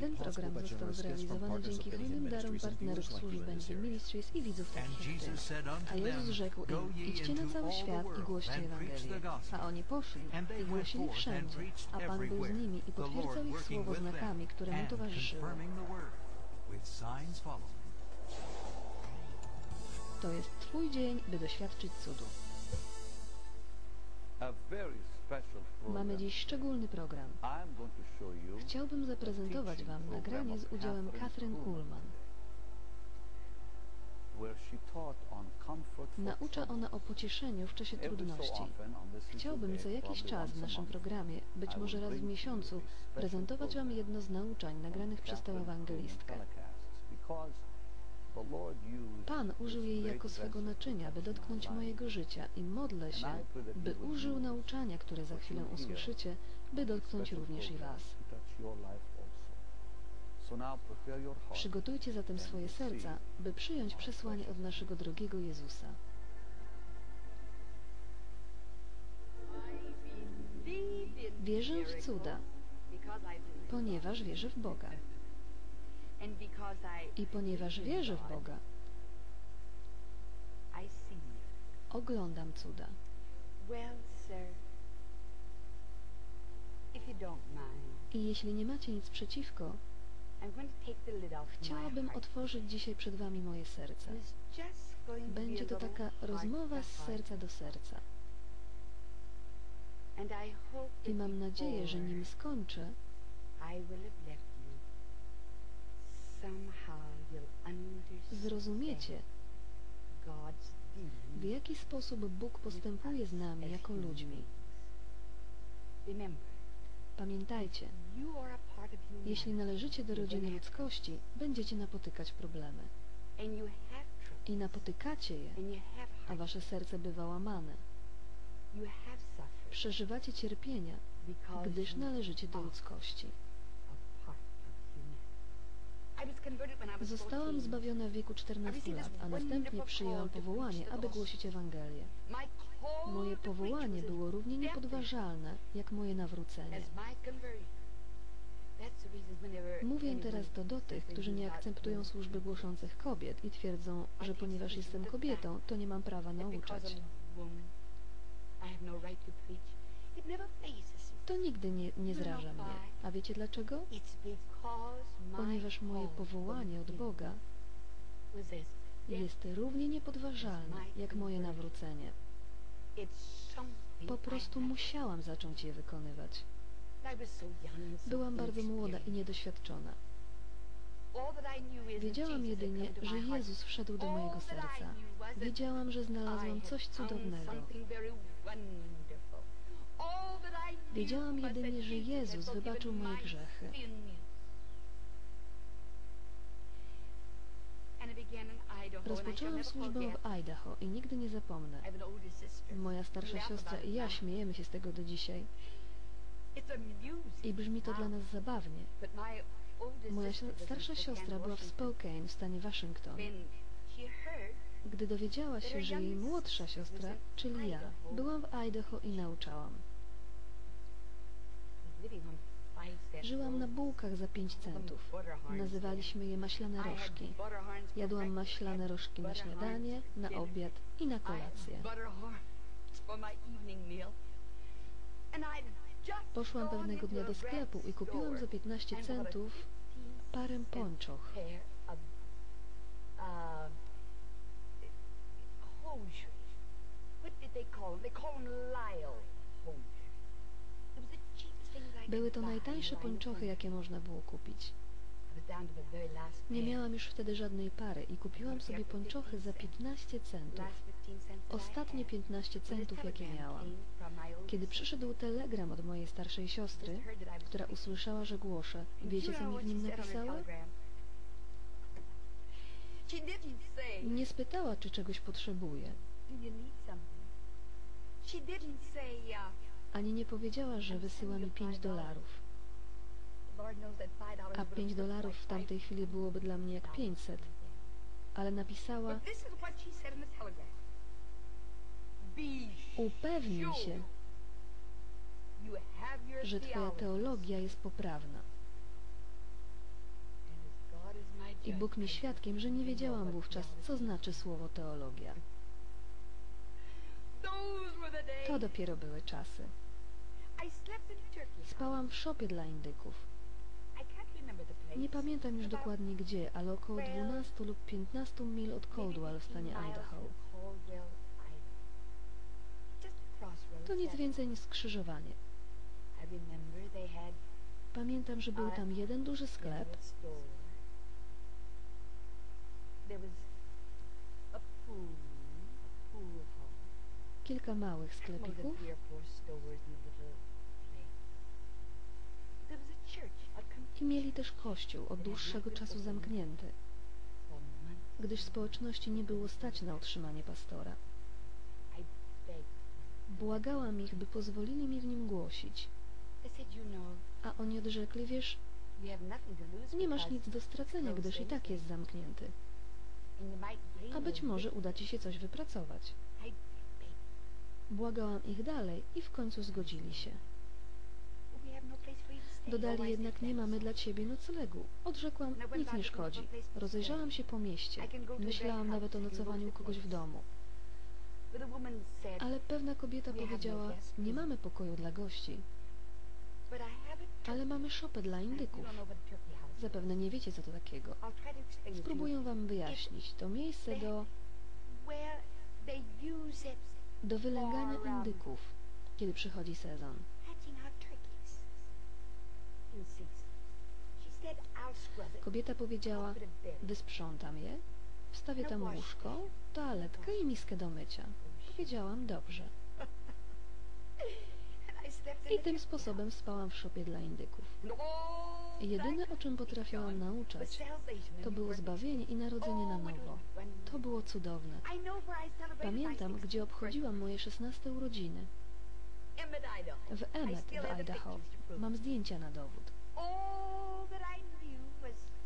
Ten program został zrealizowany dzięki hojnym darom partnerów służby Benjamin Ministries i widzów takich. A Jezus rzekł im, idźcie na cały świat i głoście Ewangelię. A oni poszli i głosili wszędzie, a Pan był z nimi i potwierdzał ich słowo znakami, które mu towarzyszyły. To jest Twój dzień, by doświadczyć cudu. Mamy dziś szczególny program. Chciałbym zaprezentować Wam nagranie z udziałem Catherine Kuhlman. Naucza ona o pocieszeniu w czasie trudności. Chciałbym co jakiś czas w naszym programie, być może raz w miesiącu, prezentować Wam jedno z nauczań nagranych przez tę ewangelistkę. Pan użył jej jako swego naczynia, by dotknąć mojego życia i modlę się, by użył nauczania, które za chwilę usłyszycie, by dotknąć również i Was. Przygotujcie zatem swoje serca, by przyjąć przesłanie od naszego drogiego Jezusa. Wierzę w cuda, ponieważ wierzę w Boga. I ponieważ wierzę w Boga, oglądam cuda. I jeśli nie macie nic przeciwko, chciałabym otworzyć dzisiaj przed Wami moje serce. Będzie to taka rozmowa z serca do serca. I mam nadzieję, że nim skończę, zrozumiecie, w jaki sposób Bóg postępuje z nami jako ludźmi. Pamiętajcie, jeśli należycie do rodziny ludzkości, będziecie napotykać problemy. I napotykacie je, a wasze serce bywa łamane. Przeżywacie cierpienia, gdyż należycie do ludzkości. Zostałam zbawiona w wieku 14 lat, a następnie przyjęłam powołanie, aby głosić Ewangelię. Moje powołanie było równie niepodważalne, jak moje nawrócenie. Mówię teraz to do tych, którzy nie akceptują służby głoszących kobiet i twierdzą, że ponieważ jestem kobietą, to nie mam prawa nauczać. To nigdy nie, nie zraża mnie. A wiecie dlaczego? Ponieważ moje powołanie od Boga jest równie niepodważalne, jak moje nawrócenie. Po prostu musiałam zacząć je wykonywać. Byłam bardzo młoda i niedoświadczona. Wiedziałam jedynie, że Jezus wszedł do mojego serca. Wiedziałam, że znalazłam coś cudownego. Wiedziałam jedynie, że Jezus wybaczył moje grzechy. Rozpoczęłam służbę w Idaho i nigdy nie zapomnę. Moja starsza siostra i ja śmiejemy się z tego do dzisiaj. I brzmi to dla nas zabawnie. Moja starsza siostra była w Spokane w stanie Waszyngton. Gdy dowiedziała się, że jej młodsza siostra, czyli ja, byłam w Idaho i nauczałam. Żyłam na bułkach za pięć centów. Nazywaliśmy je maślane rożki. Jadłam maślane rożki na śniadanie, na obiad i na kolację. Poszłam pewnego dnia do sklepu i kupiłam za 15 centów parę pończoch. Były to najtańsze pończochy, jakie można było kupić. Nie miałam już wtedy żadnej pary i kupiłam sobie pończochy za 15 centów. Ostatnie 15 centów, jakie miałam. Kiedy przyszedł telegram od mojej starszej siostry, która usłyszała, że głoszę, wiecie, co mi w nim napisała? Nie spytała, czy czegoś potrzebuję. Ani nie powiedziała, że wysyła mi 5 dolarów. A 5 dolarów w tamtej chwili byłoby dla mnie jak 500. Ale napisała, upewnij się, że Twoja teologia jest poprawna. I Bóg mi świadkiem, że nie wiedziałam wówczas, co znaczy słowo teologia. To dopiero były czasy. Spałam w szopie dla indyków. Nie pamiętam już dokładnie gdzie, ale około 12 lub 15 mil od Caldwell w stanie Idaho. To nic więcej niż skrzyżowanie. Pamiętam, że był tam jeden duży sklep, kilka małych sklepików i mieli też kościół od dłuższego czasu zamknięty, gdyż społeczności nie było stać na utrzymanie pastora. Błagałam ich, by pozwolili mi w nim głosić, a oni odrzekli, wiesz, nie masz nic do stracenia, gdyż i tak jest zamknięty, a być może uda ci się coś wypracować. Błagałam ich dalej i w końcu zgodzili się. Dodali jednak, nie mamy dla ciebie noclegu. Odrzekłam, nic nie szkodzi. Rozejrzałam się po mieście. Myślałam nawet o nocowaniu u kogoś w domu. Ale pewna kobieta powiedziała, nie mamy pokoju dla gości, ale mamy szopę dla indyków. Zapewne nie wiecie, co to takiego. Spróbuję wam wyjaśnić. To miejsce do, do wylęgania indyków, kiedy przychodzi sezon. Kobieta powiedziała, wysprzątam je, wstawię tam łóżko, toaletkę i miskę do mycia. Powiedziałam, dobrze. I tym sposobem spałam w szopie dla indyków. Jedyne, o czym potrafiłam nauczać, to było zbawienie i narodzenie na nowo. To było cudowne. Pamiętam, gdzie obchodziłam moje szesnaste urodziny. W Emmet w Idaho. Mam zdjęcia na dowód.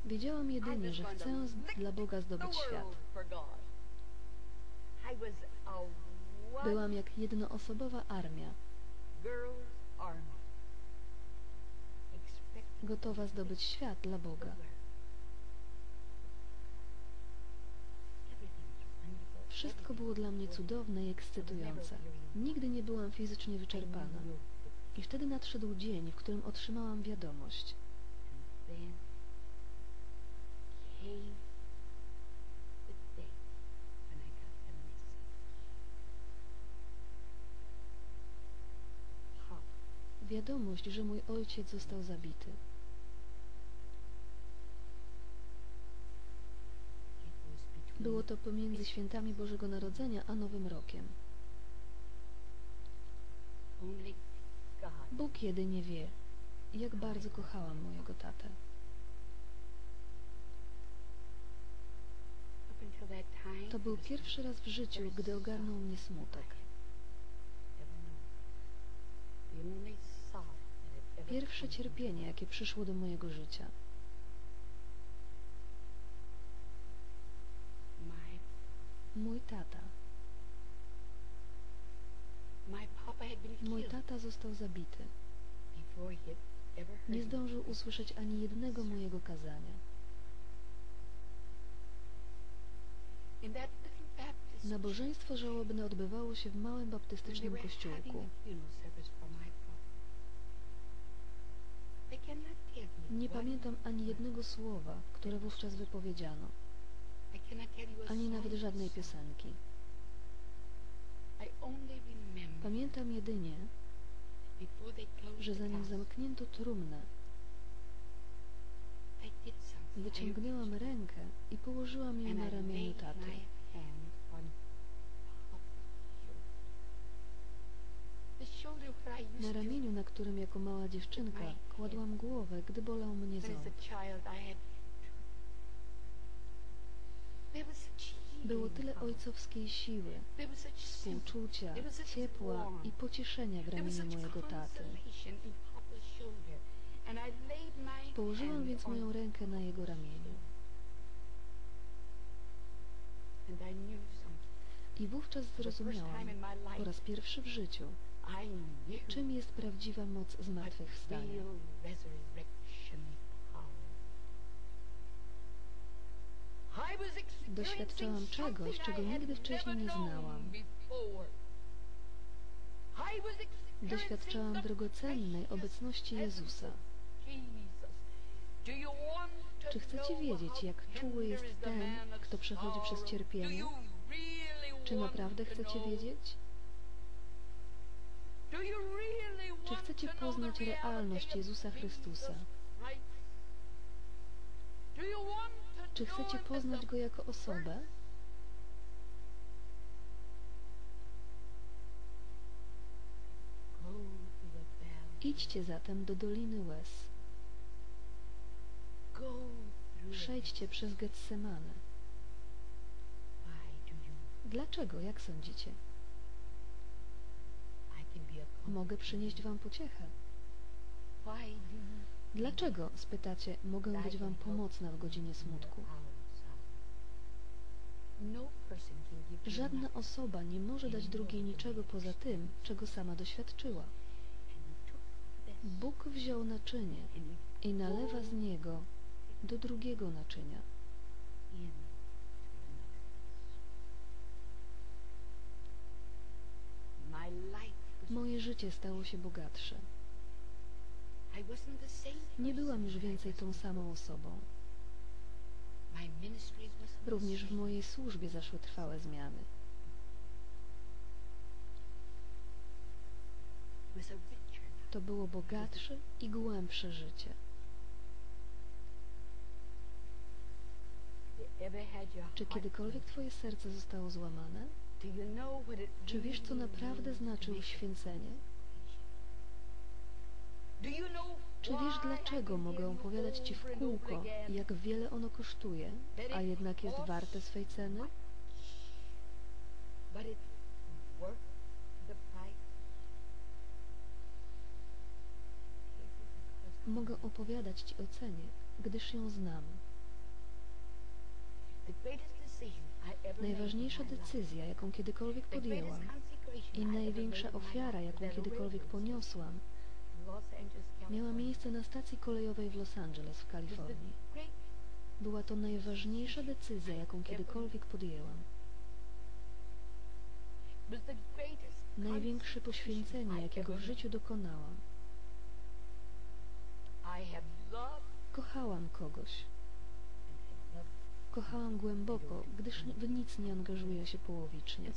Wiedziałam jedynie, że chcę dla Boga zdobyć świat. Byłam jak jednoosobowa armia, gotowa zdobyć świat dla Boga. Wszystko było dla mnie cudowne i ekscytujące. Nigdy nie byłam fizycznie wyczerpana. I wtedy nadszedł dzień, w którym otrzymałam wiadomość. Wiadomość, że mój ojciec został zabity. Było to pomiędzy świętami Bożego Narodzenia a Nowym Rokiem. Bóg jedynie wie, jak bardzo kochałam mojego tatę. To był pierwszy raz w życiu, gdy ogarnął mnie smutek. Pierwsze cierpienie, jakie przyszło do mojego życia. Mój tata. Mój tata został zabity. Nie zdążył usłyszeć ani jednego mojego kazania. Nabożeństwo żałobne odbywało się w małym baptystycznym kościółku. Nie pamiętam ani jednego słowa, które wówczas wypowiedziano, ani nawet żadnej piosenki. Pamiętam jedynie, że zanim zamknięto trumnę, wyciągnęłam rękę i położyłam ją na ramieniu taty. Na ramieniu, na którym jako mała dziewczynka kładłam głowę, gdy bolał mnie ząb. Było tyle ojcowskiej siły, współczucia, ciepła i pocieszenia w ramieniu mojego taty. Położyłam więc moją rękę na jego ramieniu. I wówczas zrozumiałam, po raz pierwszy w życiu, czym jest prawdziwa moc zmartwychwstania. Doświadczałam czegoś, czego nigdy wcześniej nie znałam. Doświadczałam drogocennej obecności Jezusa. Czy chcecie wiedzieć, jak czuły jest ten, kto przechodzi przez cierpienie? Czy naprawdę chcecie wiedzieć? Czy chcecie poznać realność Jezusa Chrystusa? Czy chcecie poznać Go jako osobę? Idźcie zatem do Doliny Łez. Przejdźcie przez Getsemane. Dlaczego, jak sądzicie? Mogę przynieść wam pociechę. Dlaczego, spytacie, mogę być wam pomocna w godzinie smutku? Żadna osoba nie może dać drugiej niczego poza tym, czego sama doświadczyła. Bóg wziął naczynie i nalewa z niego do drugiego naczynia. Moje życie stało się bogatsze. Nie byłam już więcej tą samą osobą. Również w mojej służbie zaszły trwałe zmiany. To było bogatsze i głębsze życie. Czy kiedykolwiek Twoje serce zostało złamane? Czy wiesz, co naprawdę znaczy uświęcenie? Czy wiesz, dlaczego mogę opowiadać Ci w kółko, jak wiele ono kosztuje, a jednak jest warte swej ceny? Mogę opowiadać Ci o cenie, gdyż ją znam. Najważniejsza decyzja, jaką kiedykolwiek podjęłam i największa ofiara, jaką kiedykolwiek poniosłam, miała miejsce na stacji kolejowej w Los Angeles w Kalifornii. Była to najważniejsza decyzja, jaką kiedykolwiek podjęłam. Największe poświęcenie, jakiego w życiu dokonałam. Kochałam kogoś. Kochałam głęboko, gdyż w nic nie angażuję się połowicznie.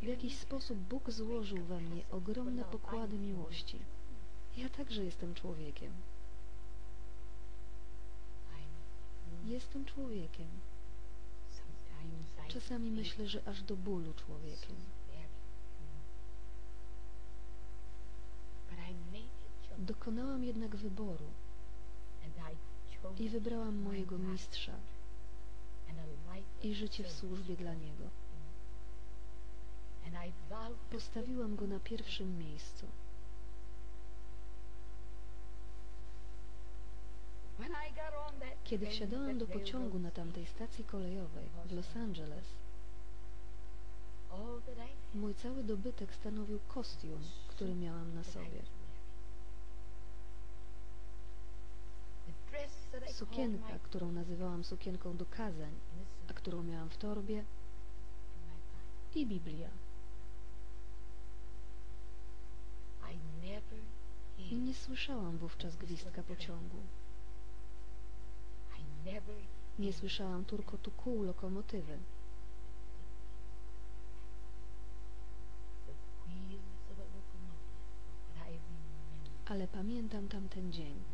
W jakiś sposób Bóg złożył we mnie ogromne pokłady miłości. Ja także jestem człowiekiem. Jestem człowiekiem. Czasami myślę, że aż do bólu człowiekiem. Dokonałam jednak wyboru i wybrałam mojego mistrza i życie w służbie dla Niego. Postawiłam Go na pierwszym miejscu. Kiedy wsiadałam do pociągu na tamtej stacji kolejowej w Los Angeles, mój cały dobytek stanowił kostium, który miałam na sobie. Sukienka, którą nazywałam sukienką do kazań, a którą miałam w torbie i Biblia. I nie słyszałam wówczas gwizdka pociągu. Nie słyszałam turkotu kół lokomotywy. Ale pamiętam tamten dzień.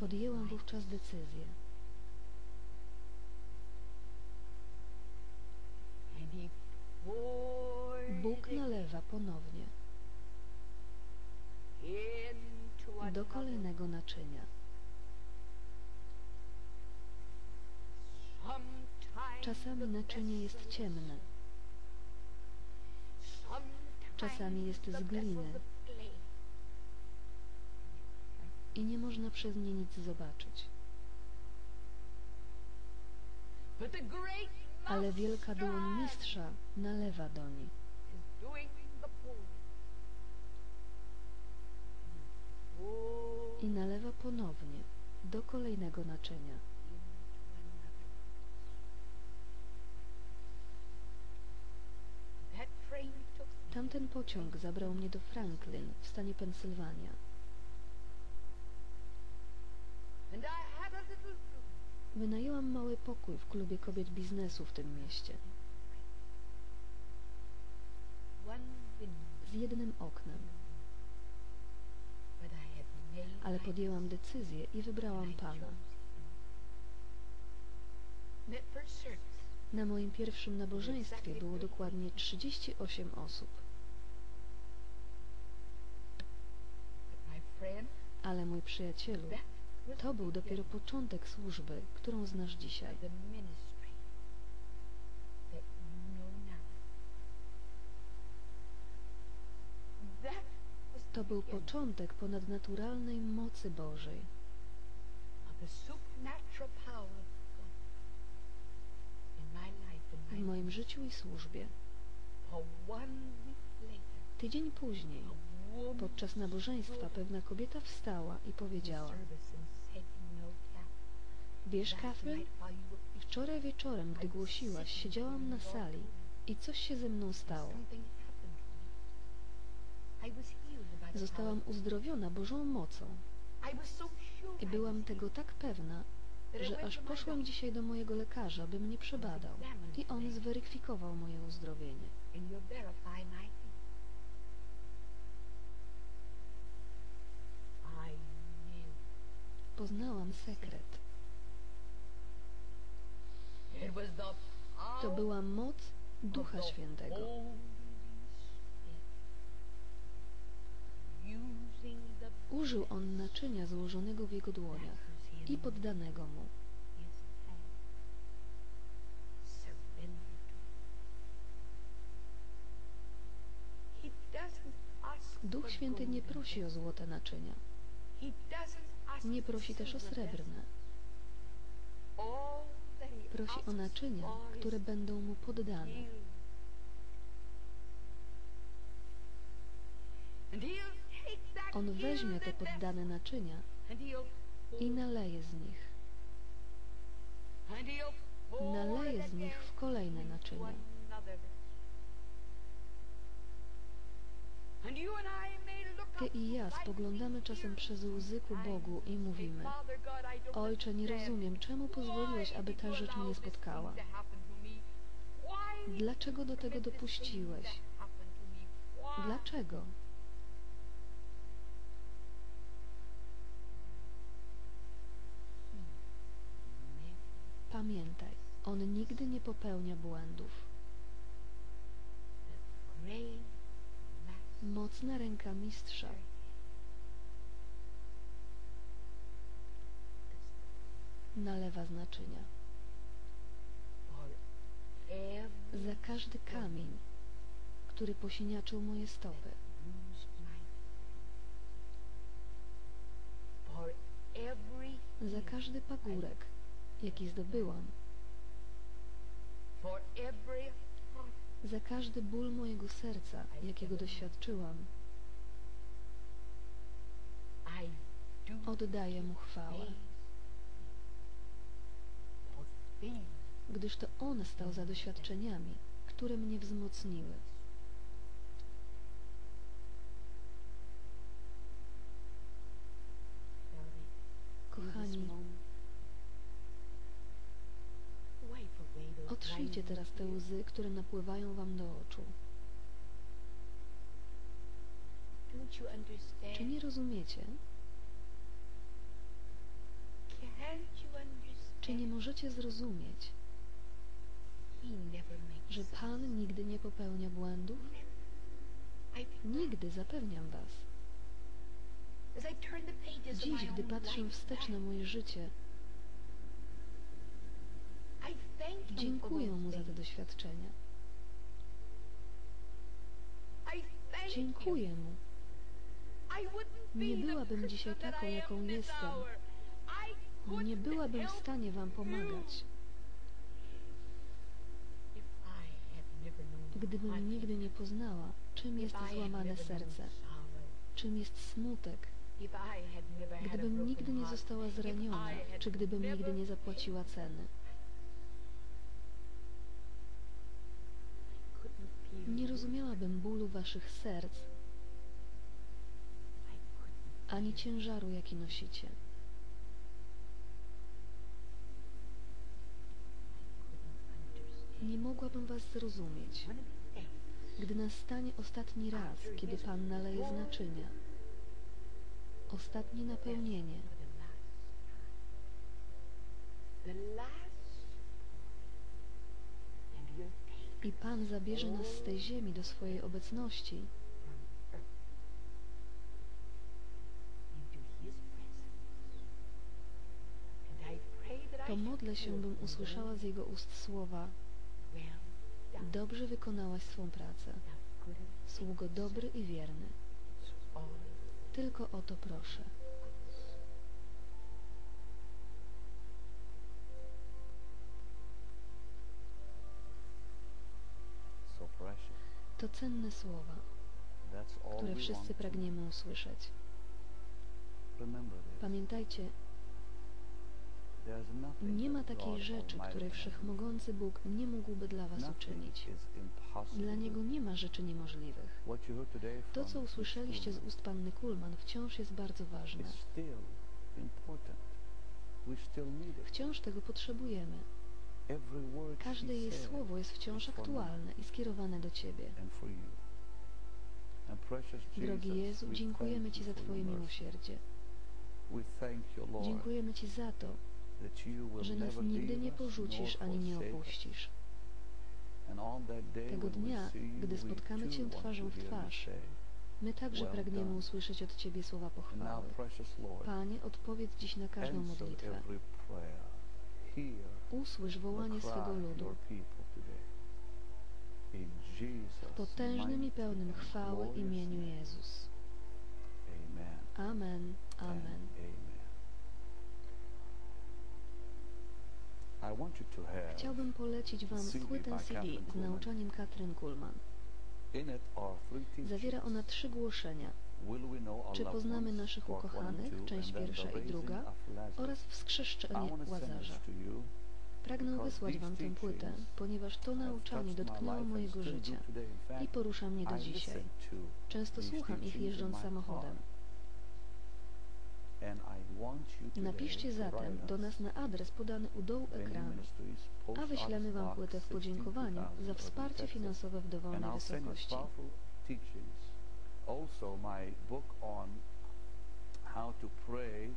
Podjęłam wówczas decyzję. Bóg nalewa ponownie do kolejnego naczynia. Czasami naczynie jest ciemne, czasami jest z gliny i nie można przez nie nic zobaczyć. Ale wielka dłoń mistrza nalewa do niej. i nalewa ponownie do kolejnego naczynia. Tamten pociąg zabrał mnie do Franklin w stanie Pensylwania. Wynajęłam mały pokój w klubie kobiet biznesu w tym mieście, z jednym oknem, ale podjęłam decyzję i wybrałam pana. Na moim pierwszym nabożeństwie było dokładnie 38 osób, ale mój przyjacielu, to był dopiero początek służby, którą znasz dzisiaj. To był początek ponadnaturalnej mocy Bożej. w moim życiu i służbie. Tydzień później, podczas nabożeństwa, pewna kobieta wstała i powiedziała: Wiesz, Catherine, wczoraj wieczorem, gdy głosiłaś, siedziałam na sali i coś się ze mną stało. Zostałam uzdrowiona Bożą mocą I byłam tego tak pewna, że aż poszłam dzisiaj do mojego lekarza, by mnie przebadał i on zweryfikował moje uzdrowienie. Poznałam sekret. it was the power To była moc Ducha Świętego. Użył on naczynia złożonego w jego dłoniach i poddanego mu. Duch Święty nie prosi o złote naczynia, nie prosi też o srebrne. Prosi o naczynia, które będą mu poddane. On weźmie te poddane naczynia i naleje z nich. Naleje z nich w kolejne naczynia. And I ja spoglądamy czasem przez łzy ku Bogu i mówimy: "Father God, I don't Ojcze, nie rozumiem, czemu pozwoliłeś, aby ta rzecz mnie spotkała? Dlaczego do tego dopuściłeś? Dlaczego? Pamiętaj, on nigdy nie popełnia błędów. Mocna ręka mistrza. Nalewa z naczynia. Za każdy kamień, który posiniaczył moje stopy, za każdy pagórek, jaki zdobyłam, za każdy ból mojego serca, jakiego doświadczyłam, oddaję mu chwałę, gdyż to on stał za doświadczeniami, które mnie wzmocniły. Blinding teraz te łzy, które napływają wam do oczu. Czy nie rozumiecie? Czy nie możecie zrozumieć, że. Pan nigdy nie popełnia błędów? Nigdy, zapewniam was. Dziś, gdy patrzę wstecz na moje życie, dziękuję mu za te doświadczenia. Dziękuję mu. Nie byłabym dzisiaj taką, jaką jestem. Nie byłabym w stanie wam pomagać, gdybym nigdy nie poznała, czym jest złamane serce, czym jest smutek, Gdybym nigdy nie została zraniona, czy gdybym nigdy nie zapłaciła ceny, nie rozumiałabym bólu waszych serc, ani ciężaru, jaki nosicie. Nie mogłabym was zrozumieć. Gdy nastanie ostatni raz, kiedy Pan naleje z naczynia, ostatnie napełnienie, i Pan zabierze nas z tej ziemi do swojej obecności, to modlę się, bym usłyszała z Jego ust słowa Dobrze wykonałaś swą pracę, sługo dobry i wierny. Tylko o to proszę. To cenne słowa, które wszyscy pragniemy usłyszeć. Pamiętajcie, nie ma takiej rzeczy, której. Wszechmogący Bóg nie mógłby dla was uczynić. Dla Niego nie ma rzeczy niemożliwych. To, co usłyszeliście z ust panny Kulman, wciąż jest bardzo ważne. Wciąż tego potrzebujemy. Każde jej słowo jest wciąż aktualne i skierowane do Ciebie. Drogi Jezu, dziękujemy Ci za Twoje miłosierdzie. Dziękujemy Ci za to, że nas nigdy nie porzucisz ani nie opuścisz. Tego dnia, gdy spotkamy Cię twarzą w twarz, My także pragniemy usłyszeć od Ciebie słowa pochwały. Panie, odpowiedz dziś na każdą modlitwę. Usłysz wołanie swego ludu w potężnym i pełnym chwały imieniu. Jezus. Amen. Amen. Chciałbym polecić Wam płytę CD z nauczaniem Katrin Kuhlman. Zawiera ona trzy głoszenia Czy poznamy naszych ukochanych, część pierwsza i druga, oraz wskrzeszczenie Łazarza. Pragnę wysłać Wam tę płytę, ponieważ to nauczanie dotknęło mojego życia i porusza mnie do dzisiaj. Często słucham ich jeżdżąc samochodem. Napiszcie zatem do nas na adres podany u dołu ekranu, a wyślemy Wam płytę w podziękowaniu 16, za 2000, wsparcie finansowe w dowolnej wysokości. Also, my book on how to pray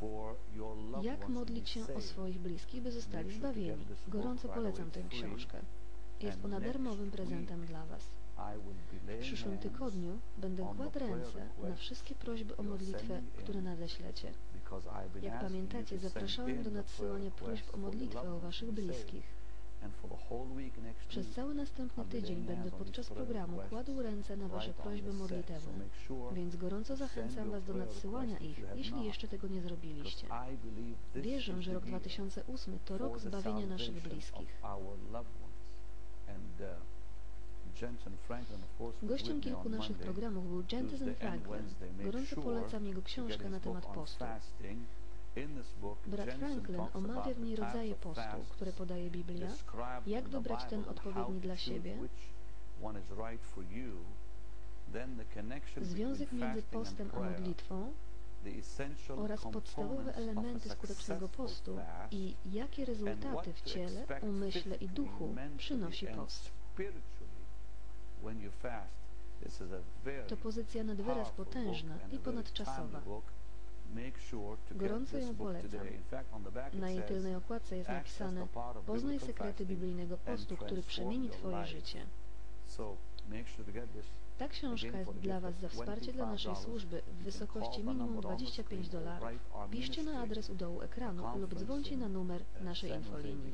for your loved Jak modlić się o swoich bliskich, by zostali zbawieni. Gorąco polecam tę książkę. Jest ona darmowym prezentem dla Was. W przyszłym tygodniu będę kładł ręce na wszystkie prośby o modlitwę, które nadeślecie. Jak pamiętacie, zapraszałem do nadsyłania prośb o modlitwę o Waszych bliskich. Przez cały następny tydzień będę podczas programu kładł ręce na Wasze prośby modlitewne. Więc gorąco zachęcam Was do nadsyłania ich, jeśli jeszcze tego nie zrobiliście. Wierzę, że rok year 2008 to rok zbawienia naszych bliskich. uh, Gościem kilku naszych programów był Jensen Franklin. Gorąco polecam jego książkę na temat postu. Brat Franklin omawia w niej rodzaje postu, które podaje Biblia, jak wybrać ten odpowiedni dla siebie, związek między postem a modlitwą oraz podstawowe elementy skutecznego postu i jakie rezultaty w ciele, umyśle i duchu przynosi post. To pozycja nad wyraz potężna i ponadczasowa. Gorąco ją polecam. Na jej tylnej okładce jest "Access the napisane Poznaj sekrety biblijnego postu, który przemieni Twoje life." życie. Ta książka jest dla Was za wsparcie dla naszej $25, służby w wysokości minimum number on the 25 screen or dolarów. Piszcie na adres u dołu ekranu lub dzwońcie na numer naszej infolinii.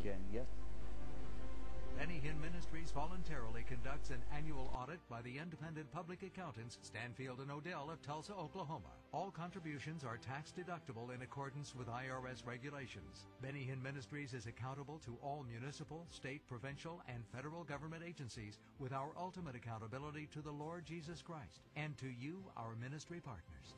Benny Hinn Ministries voluntarily conducts an annual audit by the independent public accountants Stanfield and Odell of Tulsa, Oklahoma. All contributions are tax deductible in accordance with IRS regulations. Benny Hinn Ministries is accountable to all municipal, state, provincial, and federal government agencies with our ultimate accountability to the Lord Jesus Christ and to you, our ministry partners.